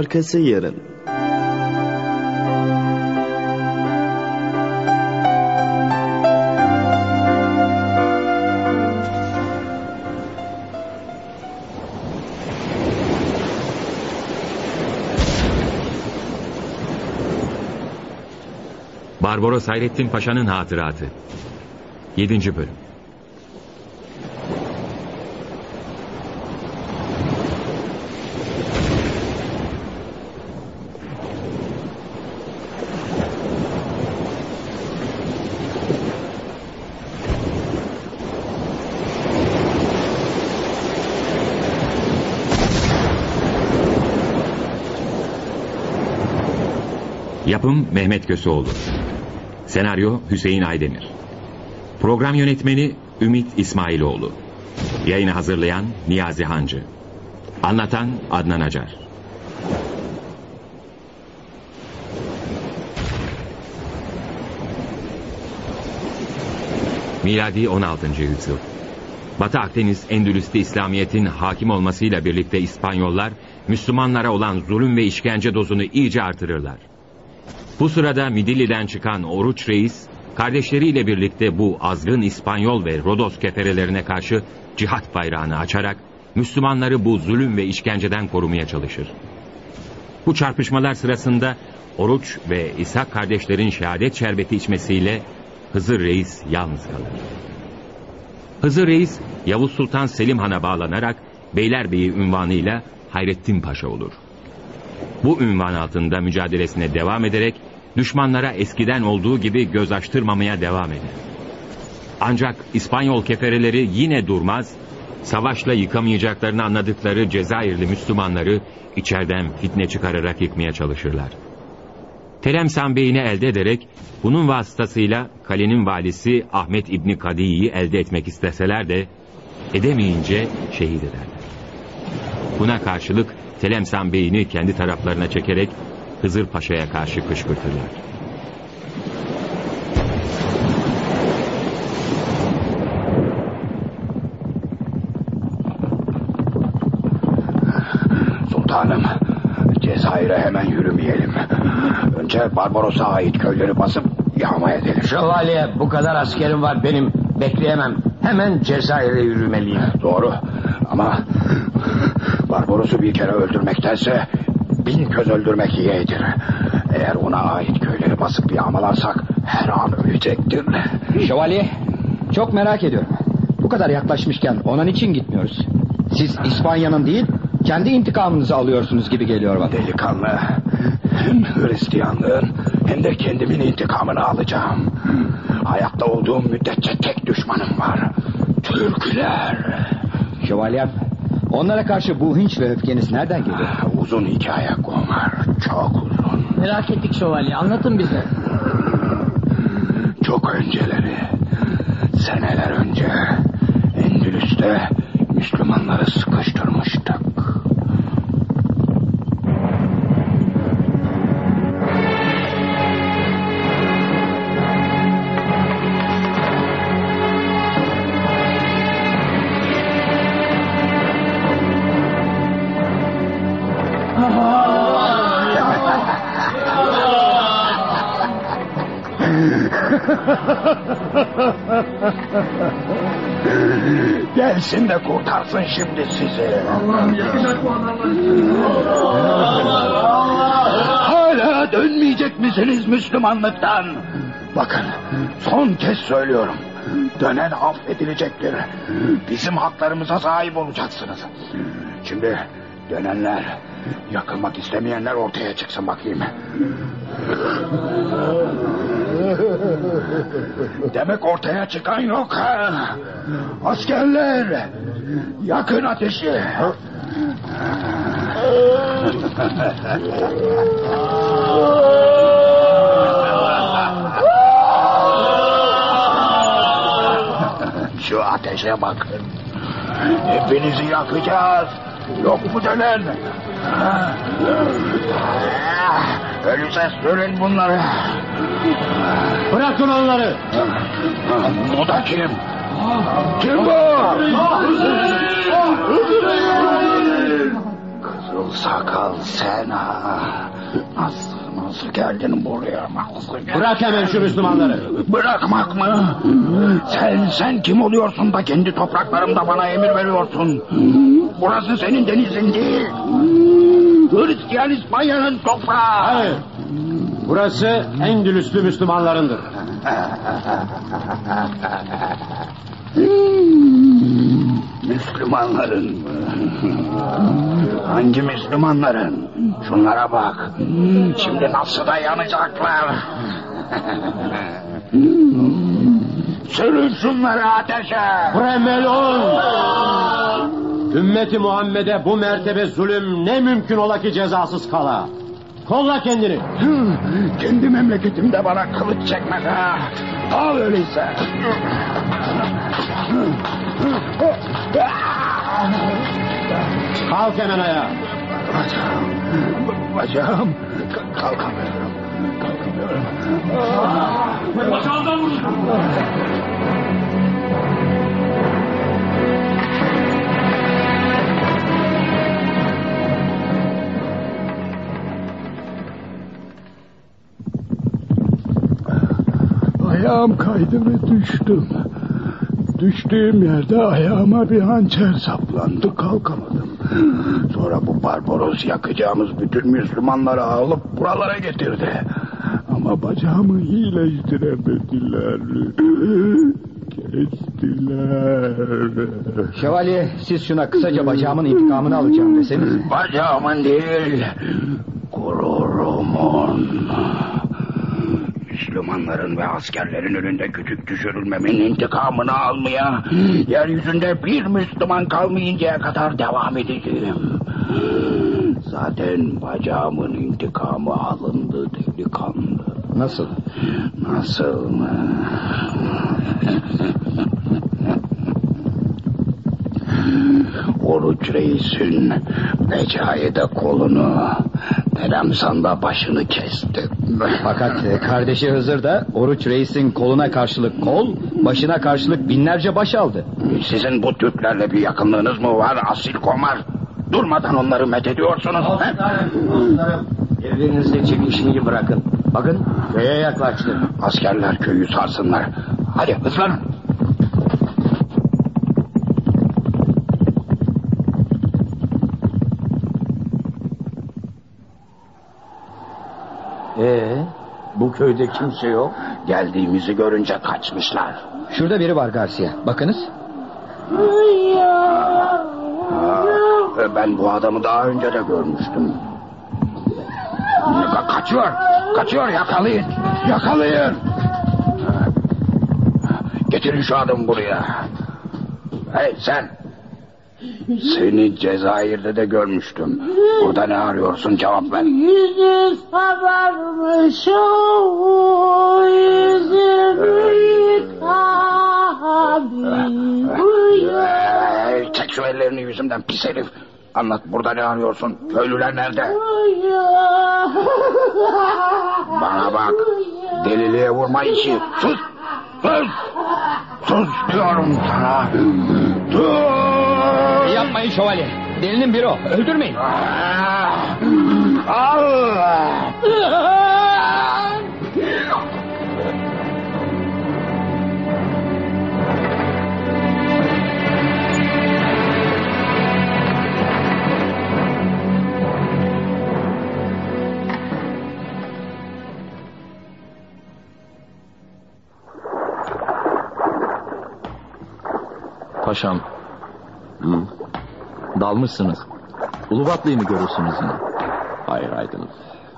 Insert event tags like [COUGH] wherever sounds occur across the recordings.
Arkası yarın. Barbaros Hayrettin Paşa'nın hatıratı. 7. bölüm. Yapım Mehmet Köseoğlu. Senaryo Hüseyin Aydemir. Program yönetmeni Ümit İsmailoğlu. Yayını hazırlayan Niyazi Hancı. Anlatan Adnan Acar. Miladi 16. yüzyıl. Batı Akdeniz Endülüs'te İslamiyet'in hakim olmasıyla birlikte İspanyollar Müslümanlara olan zulüm ve işkence dozunu iyice artırırlar. Bu sırada Midilli'den çıkan Oruç Reis, kardeşleriyle birlikte bu azgın İspanyol ve Rodos keferelerine karşı cihat bayrağını açarak Müslümanları bu zulüm ve işkenceden korumaya çalışır. Bu çarpışmalar sırasında Oruç ve İshak kardeşlerin şehadet şerbeti içmesiyle Hızır Reis yalnız kalır. Hızır Reis Yavuz Sultan Selim Han'a bağlanarak Beylerbeyi unvanıyla Hayrettin Paşa olur. Bu ünvan altında mücadelesine devam ederek düşmanlara eskiden olduğu gibi göz açtırmamaya devam eder. Ancak İspanyol kefereleri yine durmaz, savaşla yıkamayacaklarını anladıkları Cezayirli Müslümanları içeriden fitne çıkararak yıkmaya çalışırlar. Telemsan Bey'ini elde ederek bunun vasıtasıyla kalenin valisi Ahmet İbni Kadi'yi elde etmek isteseler de edemeyince şehit ederler. Buna karşılık Telemsan Bey'ini kendi taraflarına çekerek Hızır Paşa'ya karşı kışkırtırlar. Sultanım, Cezayir'e hemen yürümeyelim. Önce Barbaros'a ait köyleri basıp yağma edelim. Şövalye bu kadar askerim var benim. Bekleyemem. Hemen Cezayir'e yürümeliyim. Doğru ama Barbaros'u bir kere öldürmektense bin köz öldürmek yeğdir. Eğer ona ait köyleri basıp yağmalarsak her an ölecektir. Şövalye, çok merak ediyorum. Bu kadar yaklaşmışken ona niçin gitmiyoruz? Siz İspanya'nın değil, kendi intikamınızı alıyorsunuz gibi geliyor bana. Delikanlı, hem Hristiyanlığın hem de kendimin intikamını alacağım. Hayatta olduğum müddetçe tek düşmanım var. Türkler. Şövalyem, onlara karşı bu hınç ve öfkeniz nereden geliyor? Uzun hikaye Gomar, çok uzun. Merak ettik şövalye anlatın bize. Çok önceleri, seneler önce Endülüs'te Müslümanları sıkıştırmıştık. [LAUGHS] Gelsin de kurtarsın şimdi sizi. Hala dönmeyecek misiniz Müslümanlıktan? Bakın son kez söylüyorum. Dönen affedilecektir. Bizim haklarımıza sahip olacaksınız. Şimdi dönenler, yakılmak istemeyenler ortaya çıksın bakayım. Demek ortaya çıkan yok ha. Askerler, yakın ateşi. Şu ateşe bakın. Hepinizi yakacağız. Yok mu dönen? Öyleyse sürün bunları. Bırakın onları! Bu da kim? Kim bu? Kızıl Aksakal sen ha. Nasıl, nasıl geldin buraya? Nasıl geldin? Bırak hemen şu Müslümanları. Bırakmak mı? Sen, sen kim oluyorsun da kendi topraklarımda bana emir veriyorsun? Burası senin denizin değil. Hristiyan İspanya'nın toprağı. Hayır. Burası Endülüslü Müslümanlarındır. Müslümanların mı? Hangi Müslümanların? Şunlara bak. Şimdi nasıl da yanacaklar. [LAUGHS] Sürün şunları ateşe. Premelon! Ümmeti Muhammed'e bu mertebe zulüm ne mümkün ola ki cezasız kala. Kolla kendini. Kendi memleketimde bana kılıç çekmez ha. Al öyleyse. Kalk hemen ayağa. Bacağım. Bacağım. Ka- Kalkamıyorum. Kalkamıyorum. Ayağım kaydı ve düştüm. Düştüğüm yerde ayağıma bir hançer saplandı kalkamadım. Sonra Barbaros yakacağımız bütün Müslümanları alıp buralara getirdi. Ama bacağımı iyileştiremediler. [CLEARS THROAT] Kestiler. Şövalye siz şuna kısaca bacağımın intikamını alacağım deseniz. Bacağımın değil, gururumun. Müslümanların ve askerlerin önünde küçük düşürülmemin intikamını almaya... ...yeryüzünde bir Müslüman kalmayıncaya kadar devam edeceğim. Zaten bacağımın intikamı alındı delikanlı. Nasıl? Nasıl mı? Oruç Reis'in Recai'de kolunu, Deremsan da başını kestim. Fakat e, kardeşi Hızır da Oruç Reis'in koluna karşılık kol, başına karşılık binlerce baş aldı. Sizin bu Türklerle bir yakınlığınız mı var asil komar? Durmadan onları methediyorsunuz. he? Birbirinizle çekişmeyi bırakın. Bakın köye yaklaştı. Askerler köyü sarsınlar. Hadi hızlanın. Ee, bu köyde kimse yok. Geldiğimizi görünce kaçmışlar. Şurada biri var Garcia. Bakınız. Ha, ben bu adamı daha önce de görmüştüm. Ka- Kaçıyor, kaçıyor yakalayın, yakalayın. Getirin şu adamı buraya. Hey sen. Seni Cezayir'de de görmüştüm. Burada ne arıyorsun cevap ver. Yüzü sararmış o yüzümü yıkabiliyor. Hey, çek şu ellerini yüzümden pis herif. Anlat burada ne arıyorsun? Köylüler nerede? Bana bak. Deliliğe vurma işi. Sus. Sus. Sus diyorum sana. Sus. Yapmayın şövalye. Delinin biri o. Öldürmeyin. Ah! Allah. Paşam. Dalmışsınız. Ulubatlı'yı mı görürsünüz yine? Hayır Aydın.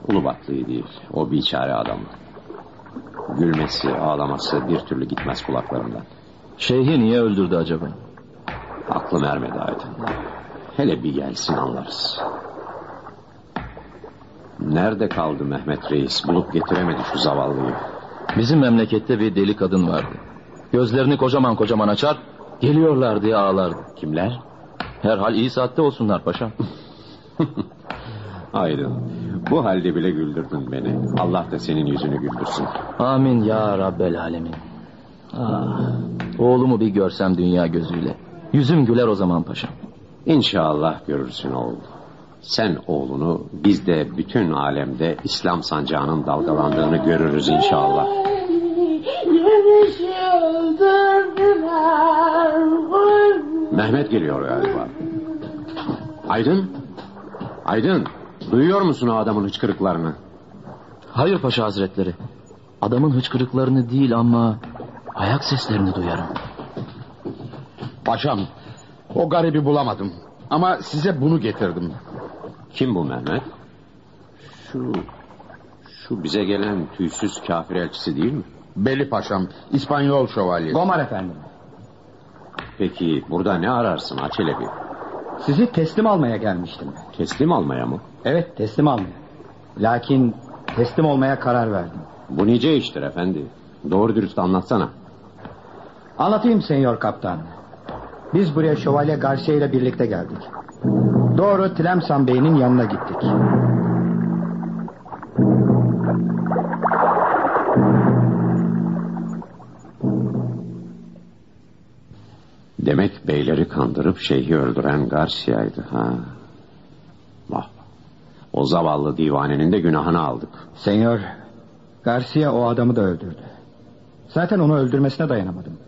Ulubatlı'yı değil. O biçare adam. Gülmesi, ağlaması bir türlü gitmez kulaklarımdan. Şeyhi niye öldürdü acaba? Aklım ermedi Aydın. Hele bir gelsin anlarız. Nerede kaldı Mehmet Reis? Bulup getiremedi şu zavallıyı. Bizim memlekette bir deli kadın vardı. Gözlerini kocaman kocaman açar, geliyorlar diye ağlardı. Kimler? Herhal iyi saatte olsunlar paşam. [LAUGHS] Aydın. Bu halde bile güldürdün beni. Allah da senin yüzünü güldürsün. Amin ya Rabbel Alemin. Ah, oğlumu bir görsem dünya gözüyle. Yüzüm güler o zaman paşam. İnşallah görürsün oğul. Sen oğlunu biz de bütün alemde İslam sancağının dalgalandığını görürüz inşallah. Güneşi öldürdüler. Mehmet geliyor galiba. Aydın? Aydın, duyuyor musun o adamın hıçkırıklarını? Hayır paşa hazretleri. Adamın hıçkırıklarını değil ama ayak seslerini duyarım. Paşam, o garibi bulamadım. Ama size bunu getirdim. Kim bu Mehmet? Şu, şu bize gelen tüysüz kafir elçisi değil mi? Beli paşam, İspanyol şövalye. Gomar efendim. Peki burada ne ararsın Açelebi? Sizi teslim almaya gelmiştim. Teslim almaya mı? Evet teslim almaya. Lakin teslim olmaya karar verdim. Bu nice iştir efendi. Doğru dürüst anlatsana. Anlatayım senyor kaptan. Biz buraya Şövalye Garcia ile birlikte geldik. Doğru Tlemsan Bey'in yanına gittik. Demek beyleri kandırıp şeyhi öldüren Garcia'ydı ha. Vah. O zavallı divanenin de günahını aldık. Senyor, Garcia o adamı da öldürdü. Zaten onu öldürmesine dayanamadım.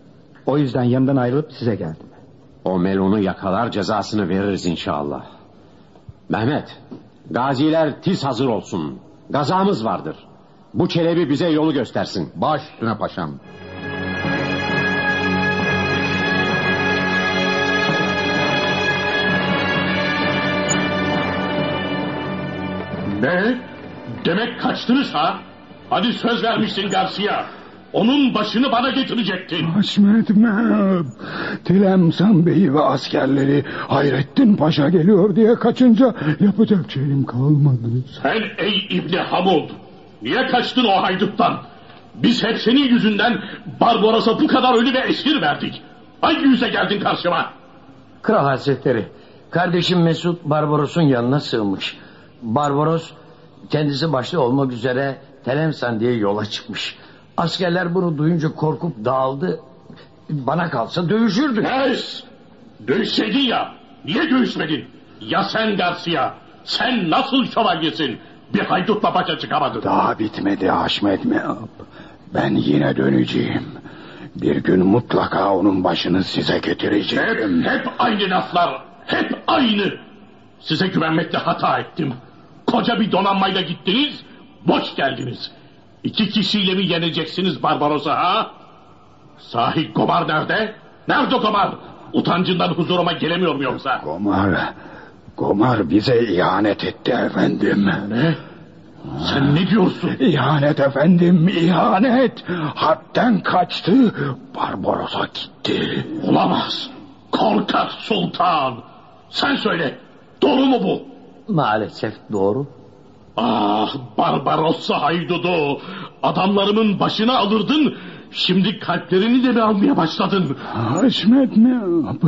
O yüzden yanından ayrılıp size geldim. O melunu yakalar cezasını veririz inşallah. Mehmet, gaziler tiz hazır olsun. Gazamız vardır. Bu çelebi bize yolu göstersin. Baş üstüne paşam. Ne? Demek kaçtınız ha? Hadi söz vermişsin Garcia. Onun başını bana getirecektin. Haşmetmem. Tilemsan Bey ve askerleri Hayrettin Paşa geliyor diye kaçınca yapacak şeyim kalmadı. Sen ey İbni Hamud. Niye kaçtın o hayduttan? Biz hep senin yüzünden Barbaros'a bu kadar ölü ve esir verdik. Hangi yüze geldin karşıma? Kral Hazretleri, kardeşim Mesut Barbaros'un yanına sığınmış. Barbaros kendisi başta olmak üzere Telemsan diye yola çıkmış. Askerler bunu duyunca korkup dağıldı. Bana kalsa dövüşürdü. Kes! Dövüşseydin ya. Niye dövüşmedin? Ya sen Garcia? Sen nasıl şövalyesin? Bir haydutla başa çıkamadın. Daha bitmedi Haşmetmem. Ben yine döneceğim. Bir gün mutlaka onun başını size Hep, getireceğim. hep aynı laflar. Hep aynı. Size güvenmekle hata ettim. Koca bir donanmayla gittiniz, boş geldiniz. İki kişiyle mi yeneceksiniz Barbaros'a ha? Sahi Gomar nerede? Nerede Gomar? Utancından huzuruma gelemiyor mu yoksa? Gomar, Gomar bize ihanet etti efendim. Ne? Sen ne diyorsun? İhanet efendim, ihanet. Hadden kaçtı, Barbaros'a gitti. Olamaz. Korkak sultan. Sen söyle. Doğru mu bu? Maalesef doğru. Ah Barbarossa haydudu. Adamlarımın başına alırdın. Şimdi kalplerini de mi almaya başladın? Haşmetmem.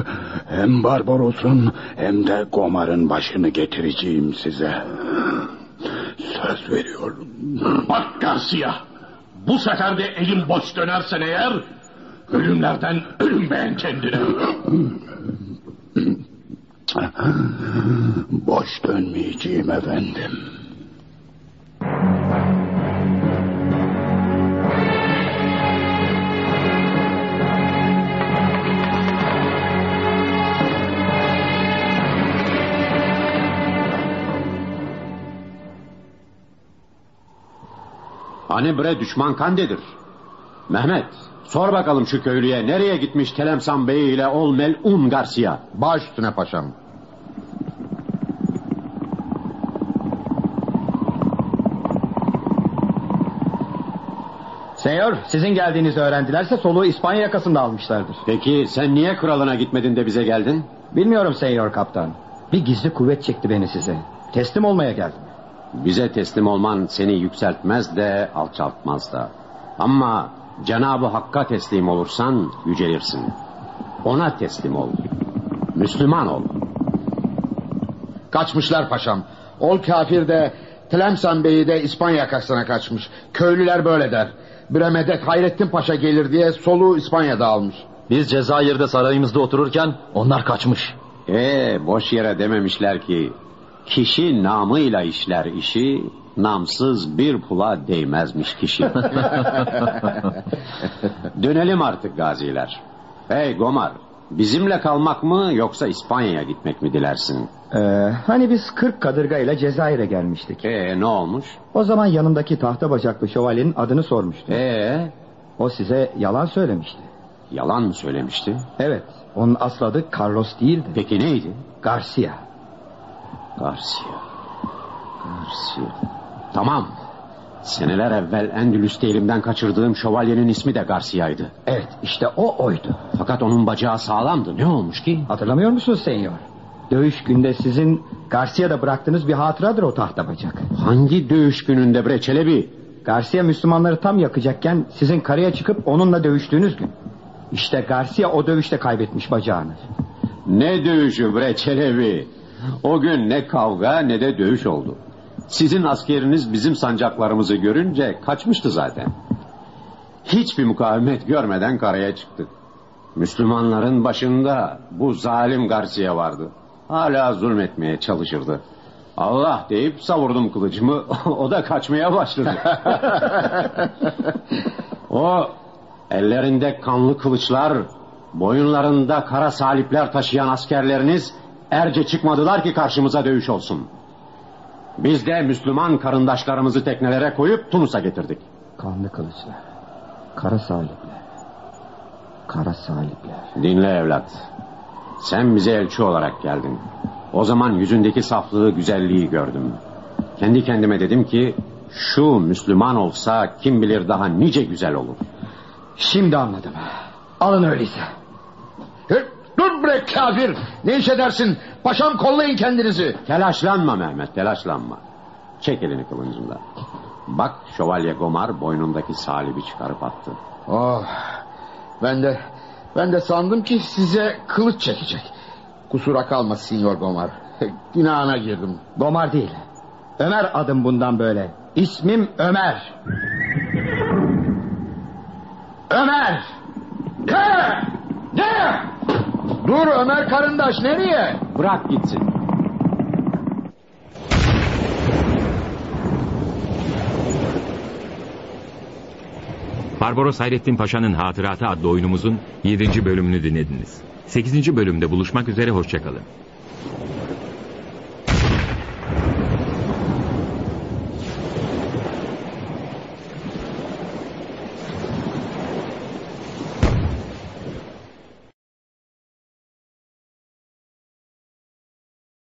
Hem Barbaros'un hem de Gomar'ın başını getireceğim size. Söz veriyorum. Bak Garcia. Bu sefer de elim boş dönersen eğer... ...ölümlerden ölüm beğen kendine. [LAUGHS] [LAUGHS] Boş dönmeyeceğim efendim. Hani bre düşman kandedir. Mehmet, sor bakalım şu köylüye nereye gitmiş Telemsan Bey ile ol melun Garcia? Baş üstüne paşam. Senyor, sizin geldiğinizi öğrendilerse soluğu İspanya yakasında almışlardır. Peki sen niye kralına gitmedin de bize geldin? Bilmiyorum senyor kaptan. Bir gizli kuvvet çekti beni size. Teslim olmaya geldim. Bize teslim olman seni yükseltmez de alçaltmaz da. Ama Cenab-ı Hakk'a teslim olursan yücelirsin. Ona teslim ol. Müslüman ol. Kaçmışlar paşam. Ol kafir de Tlemsan Bey'i de İspanya yakasına kaçmış. Köylüler böyle der. Bremedet Hayrettin Paşa gelir diye soluğu İspanya'da almış. Biz Cezayir'de sarayımızda otururken onlar kaçmış. Ee, boş yere dememişler ki Kişi namıyla işler işi, namsız bir pula değmezmiş kişi. [LAUGHS] Dönelim artık gaziler. Hey Gomar, bizimle kalmak mı yoksa İspanya'ya gitmek mi dilersin? Ee, hani biz 40 kadırga ile Cezayir'e gelmiştik. Ee ne olmuş? O zaman yanımdaki tahta bacaklı şövalyenin adını sormuştum. Ee O size yalan söylemişti. yalan mı söylemişti? Evet, onun asıl adı Carlos değildi. Peki neydi? Garcia. Garcia. Garcia. Tamam. Seneler evvel Endülüs'te elimden kaçırdığım şövalyenin ismi de Garcia'ydı. Evet, işte o oydu. Fakat onun bacağı sağlamdı. Ne olmuş ki? Hatırlamıyor musunuz senyor? Dövüş günde sizin Garcia'da bıraktığınız bir hatıradır o tahta bacak. Hangi dövüş gününde bre Çelebi? Garcia Müslümanları tam yakacakken sizin karaya çıkıp onunla dövüştüğünüz gün. İşte Garcia o dövüşte kaybetmiş bacağını. Ne dövüşü bre Çelebi? O gün ne kavga ne de dövüş oldu. Sizin askeriniz bizim sancaklarımızı görünce kaçmıştı zaten. Hiçbir mukavemet görmeden karaya çıktık. Müslümanların başında bu zalim Garcia vardı. Hala zulmetmeye çalışırdı. Allah deyip savurdum kılıcımı. [LAUGHS] o da kaçmaya başladı. [LAUGHS] o ellerinde kanlı kılıçlar, boyunlarında kara salipler taşıyan askerleriniz erce çıkmadılar ki karşımıza dövüş olsun. Biz de Müslüman karındaşlarımızı teknelere koyup Tunus'a getirdik. Kanlı kılıçlar. Kara salipler. Kara salipler. Dinle evlat. Sen bize elçi olarak geldin. O zaman yüzündeki saflığı, güzelliği gördüm. Kendi kendime dedim ki şu Müslüman olsa kim bilir daha nice güzel olur. Şimdi anladım. Alın öyleyse. Dur bre kafir. Ne iş edersin? Paşam kollayın kendinizi. Telaşlanma Mehmet, telaşlanma. Çek elini kılıncından. Bak şövalye Gomar boynundaki salibi çıkarıp attı. Oh, ben de ben de sandım ki size kılıç çekecek. Kusura kalma Sinyor Gomar. [LAUGHS] Günahına girdim. Gomar değil. Ömer adım bundan böyle. İsmim Ömer. Ömer! Ne? Ne? Dur Ömer karındaş nereye? Bırak gitsin. Barbaros Hayrettin Paşa'nın Hatıratı adlı oyunumuzun 7. bölümünü dinlediniz. 8. bölümde buluşmak üzere hoşçakalın.